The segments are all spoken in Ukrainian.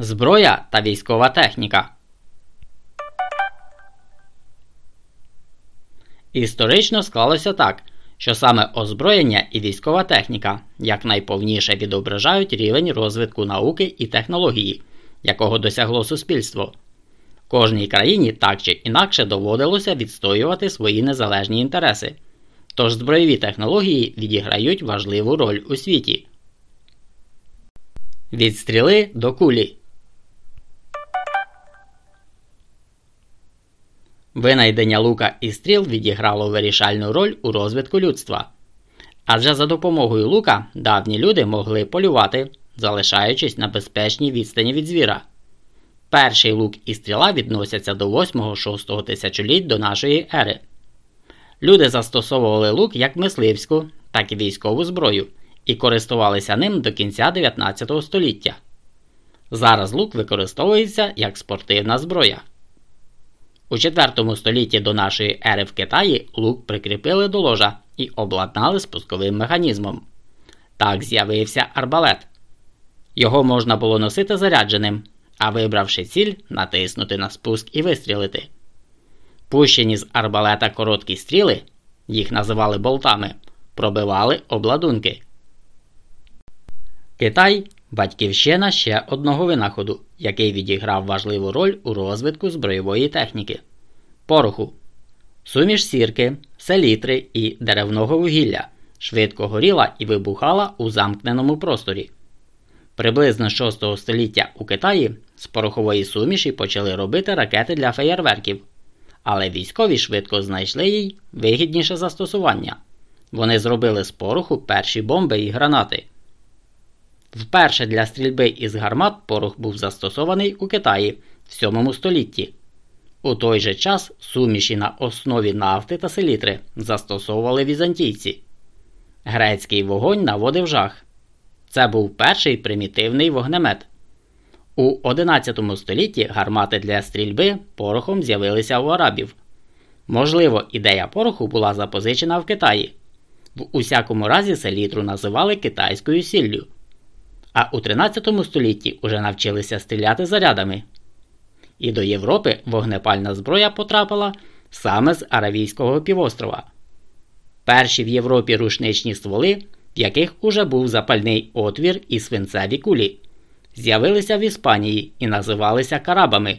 Зброя та військова техніка. Історично склалося так, що саме озброєння і військова техніка якнайповніше відображають рівень розвитку науки і технології, якого досягло суспільство. Кожній країні так чи інакше доводилося відстоювати свої незалежні інтереси. Тож збройові технології відіграють важливу роль у світі. Від стріли до кулі. Винайдення лука і стріл відіграло вирішальну роль у розвитку людства. Адже за допомогою лука давні люди могли полювати, залишаючись на безпечній відстані від звіра. Перший лук і стріла відносяться до 8-6 тисячоліть до нашої ери. Люди застосовували лук як мисливську, так і військову зброю і користувалися ним до кінця 19 століття. Зараз лук використовується як спортивна зброя. У 4 столітті до нашої ери в Китаї лук прикріпили до ложа і обладнали спусковим механізмом. Так з'явився арбалет. Його можна було носити зарядженим, а вибравши ціль, натиснути на спуск і вистрілити. Пущені з арбалета короткі стріли, їх називали болтами, пробивали обладунки. Китай батьківщина ще одного винаходу, який відіграв важливу роль у розвитку збройової техніки пороху, суміш сірки, селітри і деревного вугілля швидко горіла і вибухала у замкненому просторі. Приблизно 6 століття у Китаї з порохової суміші почали робити ракети для феєрверків, але військові швидко знайшли їй вигідніше застосування. Вони зробили з пороху перші бомби і гранати. Вперше для стрільби із гармат порох був застосований у Китаї в 7 столітті. У той же час суміші на основі нафти та селітри застосовували візантійці. Грецький вогонь наводив жах. Це був перший примітивний вогнемет. У 11 столітті гармати для стрільби порохом з'явилися у арабів. Можливо, ідея пороху була запозичена в Китаї. В усякому разі селітру називали китайською сіллю а у 13 столітті уже навчилися стріляти зарядами. І до Європи вогнепальна зброя потрапила саме з Аравійського півострова. Перші в Європі рушничні стволи, в яких уже був запальний отвір і свинцеві кулі, з'явилися в Іспанії і називалися карабами.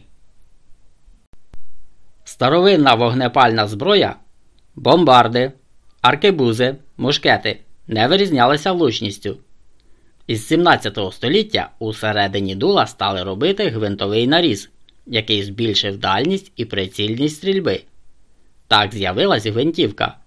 Старовинна вогнепальна зброя, бомбарди, аркебузи, мушкети не вирізнялися влучністю. Із 17 століття у середині дула стали робити гвинтовий наріз, який збільшив дальність і прицільність стрільби. Так з'явилась гвинтівка.